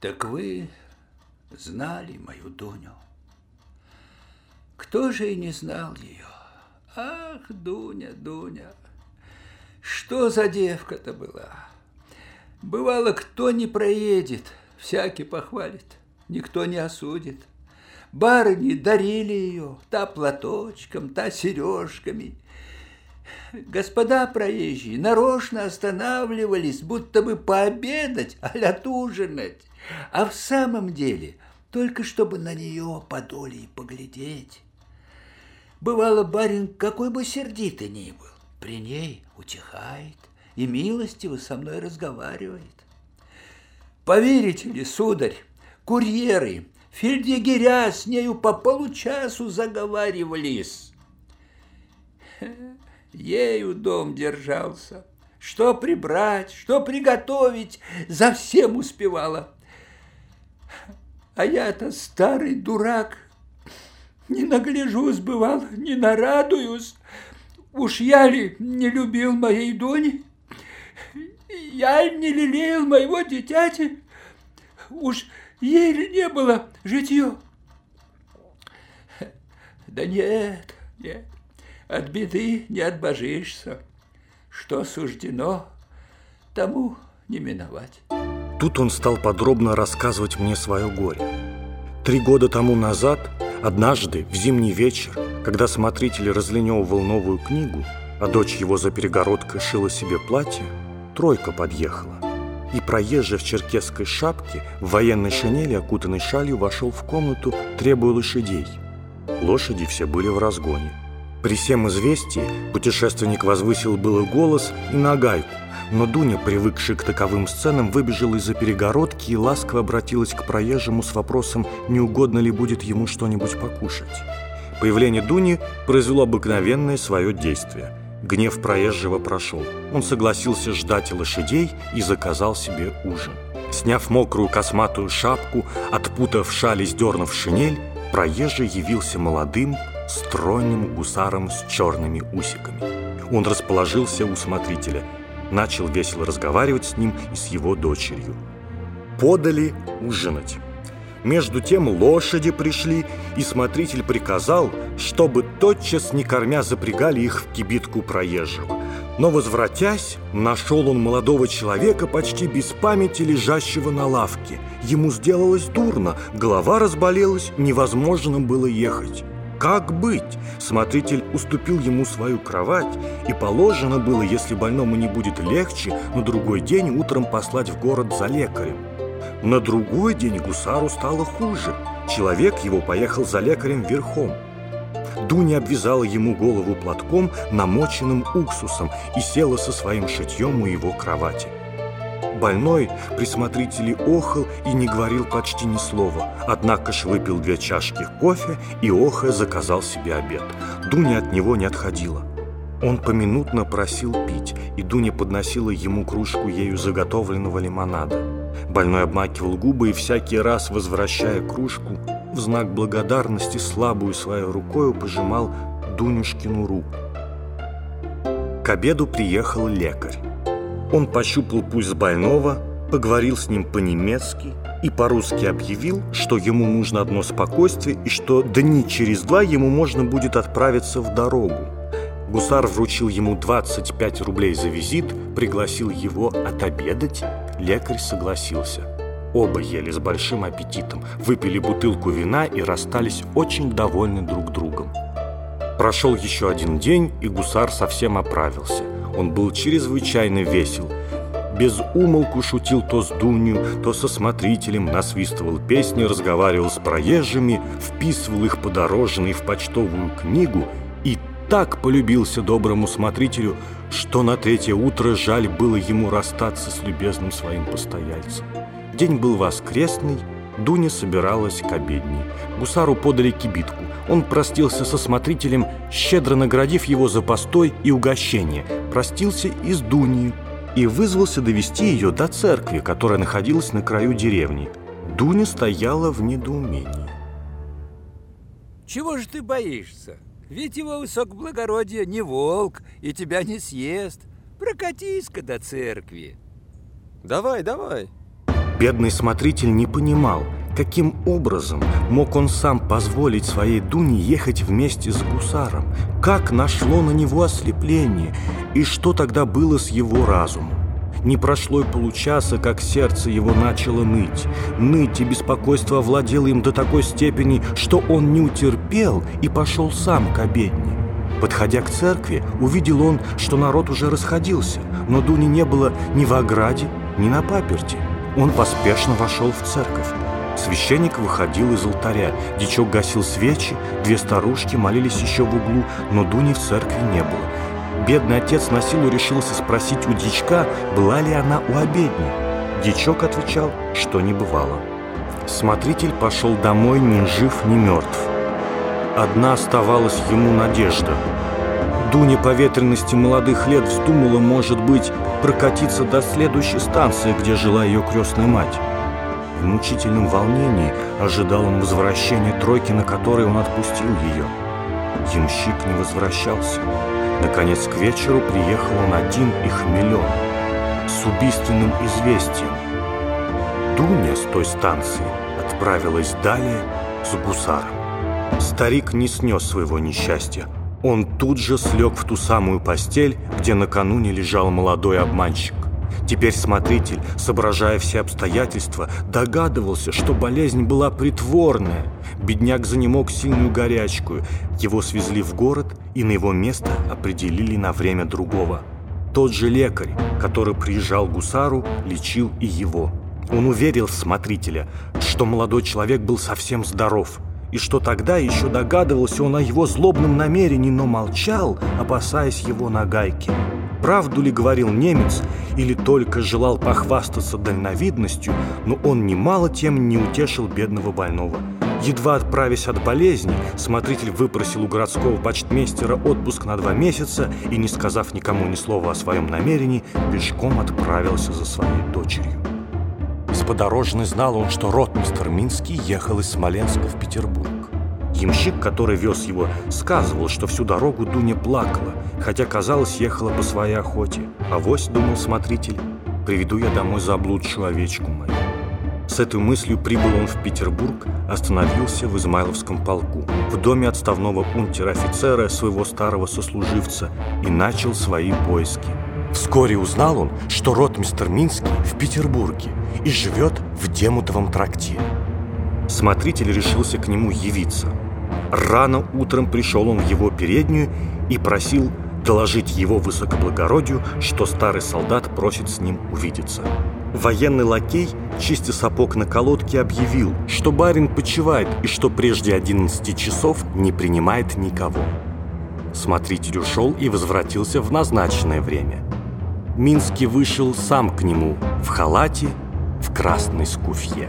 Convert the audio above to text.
Так вы знали мою Дуню. Кто же и не знал ее? Ах, Дуня, Дуня, что за девка-то была? Бывало, кто не проедет, всякий похвалит, никто не осудит. Барыни дарили ее, та платочком, та сережками. Господа проезжие нарочно останавливались, будто бы пообедать, а ужинать. А в самом деле, только чтобы на нее подолей поглядеть. Бывало, барин, какой бы сердитый ни был, при ней утихает и милостиво со мной разговаривает. Поверите ли, сударь, курьеры, фельдъегеря с нею по получасу заговаривались. Ею дом держался. Что прибрать, что приготовить, за всем успевала. А я-то старый дурак, не нагляжусь, бывал, не нарадуюсь. Уж я ли не любил моей Дони? Я не лелеял моего дитяти? Уж ей ли не было житье? Да нет, нет, от беды не отбожишься. Что суждено, тому не миновать. Тут он стал подробно рассказывать мне свое горе. Три года тому назад, однажды, в зимний вечер, когда смотритель разлиневывал новую книгу, а дочь его за перегородкой шила себе платье, тройка подъехала. И проезжий в черкесской шапке, в военной шинели, окутанной шалью, вошел в комнату, требуя лошадей. Лошади все были в разгоне. При всем известии путешественник возвысил было голос и нагайку, но Дуня, привыкшая к таковым сценам, выбежала из-за перегородки и ласково обратилась к проезжему с вопросом, не угодно ли будет ему что-нибудь покушать. Появление Дуни произвело обыкновенное свое действие. Гнев проезжего прошел. Он согласился ждать лошадей и заказал себе ужин. Сняв мокрую косматую шапку, отпутав шаль и сдернув шинель, проезжий явился молодым, стройным гусаром с черными усиками. Он расположился у смотрителя – начал весело разговаривать с ним и с его дочерью. Подали ужинать. Между тем лошади пришли, и смотритель приказал, чтобы тотчас, не кормя, запрягали их в кибитку проезжего. Но, возвратясь, нашел он молодого человека почти без памяти, лежащего на лавке. Ему сделалось дурно, голова разболелась, невозможно было ехать. Как быть? Смотритель уступил ему свою кровать, и положено было, если больному не будет легче, на другой день утром послать в город за лекарем. На другой день гусару стало хуже. Человек его поехал за лекарем верхом. Дуня обвязала ему голову платком, намоченным уксусом, и села со своим шитьем у его кровати. Больной при смотрителе охал и не говорил почти ни слова, однако ж выпил две чашки кофе и охая заказал себе обед. Дуня от него не отходила. Он поминутно просил пить, и Дуня подносила ему кружку ею заготовленного лимонада. Больной обмакивал губы и всякий раз, возвращая кружку, в знак благодарности слабую своей рукою пожимал Дунюшкину руку. К обеду приехал лекарь. Он пощупал пульс больного, поговорил с ним по-немецки и по-русски объявил, что ему нужно одно спокойствие и что дни через два ему можно будет отправиться в дорогу. Гусар вручил ему 25 рублей за визит, пригласил его отобедать. Лекарь согласился. Оба ели с большим аппетитом, выпили бутылку вина и расстались очень довольны друг другом. Прошел еще один день, и гусар совсем оправился – он был чрезвычайно весел. Без умолку шутил то с Дунью, то со смотрителем, насвистывал песни, разговаривал с проезжими, вписывал их подорожные в почтовую книгу и так полюбился доброму смотрителю, что на третье утро жаль было ему расстаться с любезным своим постояльцем. День был воскресный, Дуня собиралась к обедне. Гусару подали кибитку. Он простился со смотрителем, щедро наградив его за постой и угощение. Простился и с Дуней и вызвался довести ее до церкви, которая находилась на краю деревни. Дуня стояла в недоумении. Чего же ты боишься? Ведь его высокоблагородие не волк и тебя не съест. Прокатись-ка до церкви. Давай, давай. Бедный смотритель не понимал, каким образом мог он сам позволить своей Дуне ехать вместе с гусаром, как нашло на него ослепление и что тогда было с его разумом. Не прошло и получаса, как сердце его начало ныть. Ныть и беспокойство овладело им до такой степени, что он не утерпел и пошел сам к обедне. Подходя к церкви, увидел он, что народ уже расходился, но Дуни не было ни в ограде, ни на паперти. Он поспешно вошел в церковь. Священник выходил из алтаря, дичок гасил свечи, две старушки молились еще в углу, но Дуни в церкви не было. Бедный отец на силу решился спросить у дичка, была ли она у обедни. Дичок отвечал, что не бывало. Смотритель пошел домой ни жив, ни мертв. Одна оставалась ему надежда. Дуня по ветренности молодых лет вздумала, может быть, прокатиться до следующей станции, где жила ее крестная мать. В мучительном волнении ожидал он возвращения тройки, на которой он отпустил ее. Ямщик не возвращался. Наконец, к вечеру приехал он один и хмелен, с убийственным известием. Дуня с той станции отправилась далее с гусаром. Старик не снес своего несчастья. Он тут же слег в ту самую постель, где накануне лежал молодой обманщик. Теперь смотритель, соображая все обстоятельства, догадывался, что болезнь была притворная. Бедняк занемог сильную горячку. Его свезли в город и на его место определили на время другого. Тот же лекарь, который приезжал к гусару, лечил и его. Он уверил смотрителя, что молодой человек был совсем здоров – и что тогда еще догадывался он о его злобном намерении, но молчал, опасаясь его нагайки. Правду ли говорил немец, или только желал похвастаться дальновидностью, но он немало тем не утешил бедного больного. Едва отправясь от болезни, смотритель выпросил у городского почтмейстера отпуск на два месяца и, не сказав никому ни слова о своем намерении, пешком отправился за своей дочерью. С подорожной знал он, что ротмистр Минский ехал из Смоленска в Петербург. Ямщик, который вез его, сказывал, что всю дорогу Дуня плакала, хотя, казалось, ехала по своей охоте. А вось, думал смотритель, приведу я домой заблудшую овечку мою. С этой мыслью прибыл он в Петербург, остановился в Измайловском полку, в доме отставного унтер-офицера, своего старого сослуживца, и начал свои поиски. Вскоре узнал он, что ротмистр Минский в Петербурге и живет в Демутовом трактире. Смотритель решился к нему явиться. Рано утром пришел он в его переднюю и просил доложить его высокоблагородию, что старый солдат просит с ним увидеться. Военный лакей, чистя сапог на колодке, объявил, что барин почивает и что прежде 11 часов не принимает никого. Смотритель ушел и возвратился в назначенное время. Минский вышел сам к нему в халате, в красной скуфье.